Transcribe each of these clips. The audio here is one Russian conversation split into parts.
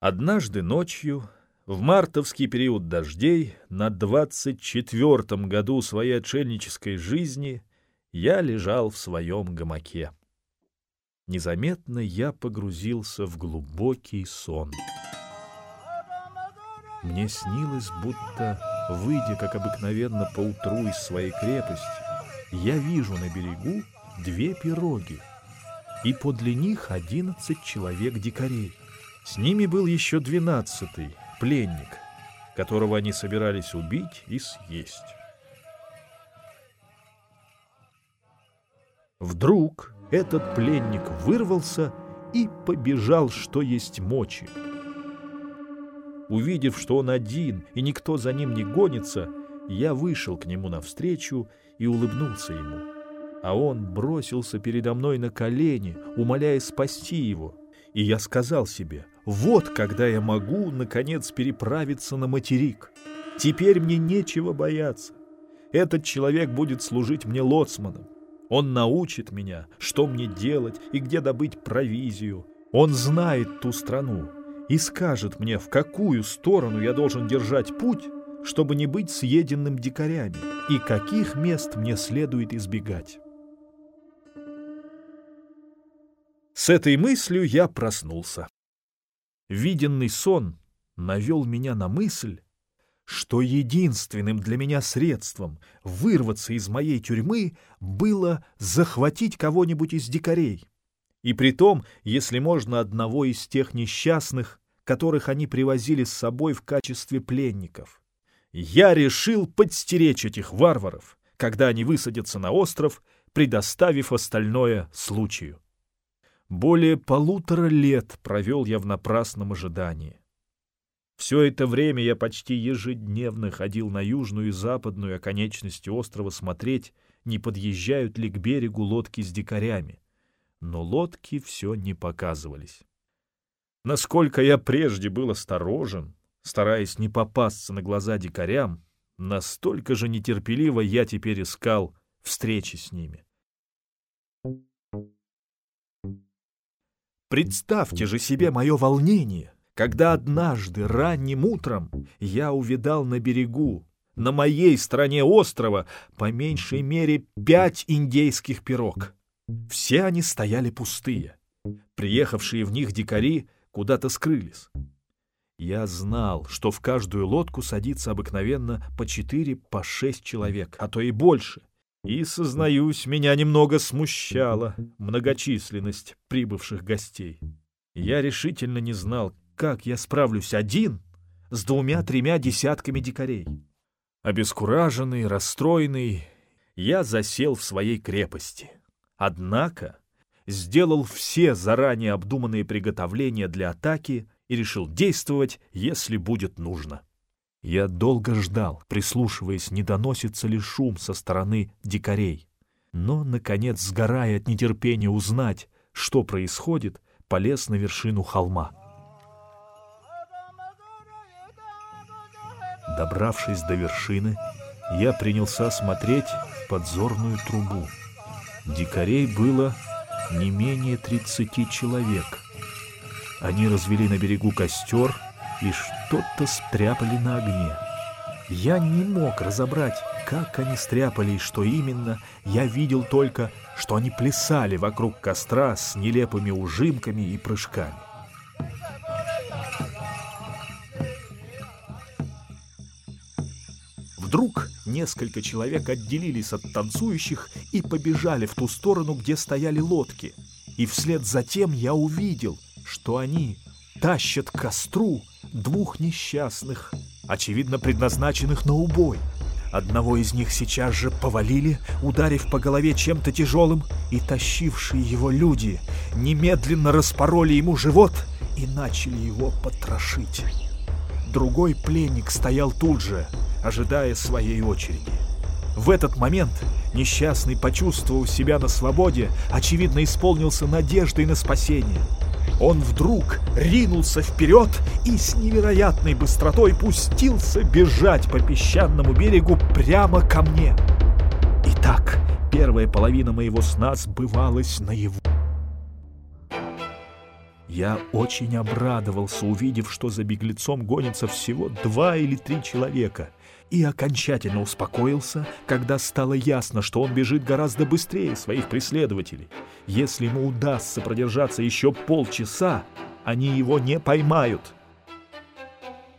Однажды ночью, в мартовский период дождей, на двадцать четвертом году своей отшельнической жизни, я лежал в своем гамаке. Незаметно я погрузился в глубокий сон. Мне снилось, будто, выйдя, как обыкновенно, поутру из своей крепости, я вижу на берегу две пироги, и подле них одиннадцать человек-дикарей. С ними был еще двенадцатый, пленник, которого они собирались убить и съесть. Вдруг этот пленник вырвался и побежал, что есть мочи. Увидев, что он один и никто за ним не гонится, я вышел к нему навстречу и улыбнулся ему. А он бросился передо мной на колени, умоляя спасти его. И я сказал себе, вот когда я могу, наконец, переправиться на материк. Теперь мне нечего бояться. Этот человек будет служить мне лоцманом. Он научит меня, что мне делать и где добыть провизию. Он знает ту страну и скажет мне, в какую сторону я должен держать путь, чтобы не быть съеденным дикарями, и каких мест мне следует избегать. С этой мыслью я проснулся. Виденный сон навел меня на мысль, что единственным для меня средством вырваться из моей тюрьмы было захватить кого-нибудь из дикарей. И при том, если можно, одного из тех несчастных, которых они привозили с собой в качестве пленников. Я решил подстеречь этих варваров, когда они высадятся на остров, предоставив остальное случаю. Более полутора лет провел я в напрасном ожидании. Все это время я почти ежедневно ходил на южную и западную оконечности острова смотреть, не подъезжают ли к берегу лодки с дикарями. Но лодки все не показывались. Насколько я прежде был осторожен, стараясь не попасться на глаза дикарям, настолько же нетерпеливо я теперь искал встречи с ними. Представьте же себе мое волнение, когда однажды ранним утром я увидал на берегу, на моей стороне острова, по меньшей мере пять индейских пирог. Все они стояли пустые. Приехавшие в них дикари куда-то скрылись. Я знал, что в каждую лодку садится обыкновенно по четыре, по шесть человек, а то и больше. И, сознаюсь, меня немного смущала многочисленность прибывших гостей. Я решительно не знал, как я справлюсь один с двумя-тремя десятками дикарей. Обескураженный, расстроенный, я засел в своей крепости. Однако сделал все заранее обдуманные приготовления для атаки и решил действовать, если будет нужно. Я долго ждал, прислушиваясь, не доносится ли шум со стороны дикарей. Но, наконец, сгорая от нетерпения узнать, что происходит, полез на вершину холма. Добравшись до вершины, я принялся смотреть в подзорную трубу. Дикарей было не менее тридцати человек. Они развели на берегу костер — и что-то стряпали на огне. Я не мог разобрать, как они стряпали и что именно. Я видел только, что они плясали вокруг костра с нелепыми ужимками и прыжками. Вдруг несколько человек отделились от танцующих и побежали в ту сторону, где стояли лодки. И вслед за тем я увидел, что они тащат к костру двух несчастных, очевидно предназначенных на убой. Одного из них сейчас же повалили, ударив по голове чем-то тяжелым, и тащившие его люди немедленно распороли ему живот и начали его потрошить. Другой пленник стоял тут же, ожидая своей очереди. В этот момент несчастный, почувствовав себя на свободе, очевидно исполнился надеждой на спасение — он вдруг ринулся вперед и с невероятной быстротой пустился бежать по песчаному берегу прямо ко мне. Итак, первая половина моего сна сбывалась наяву. Я очень обрадовался, увидев, что за беглецом гонится всего два или три человека, и окончательно успокоился, когда стало ясно, что он бежит гораздо быстрее своих преследователей. Если ему удастся продержаться еще полчаса, они его не поймают.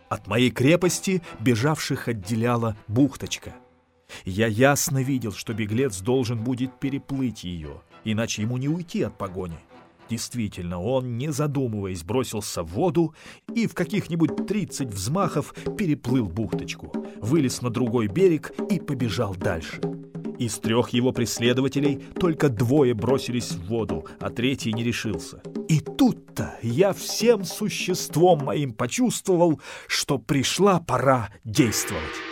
От моей крепости бежавших отделяла бухточка. Я ясно видел, что беглец должен будет переплыть ее, иначе ему не уйти от погони. Действительно, он, не задумываясь, бросился в воду и в каких-нибудь 30 взмахов переплыл бухточку, вылез на другой берег и побежал дальше. Из трех его преследователей только двое бросились в воду, а третий не решился. И тут-то я всем существом моим почувствовал, что пришла пора действовать.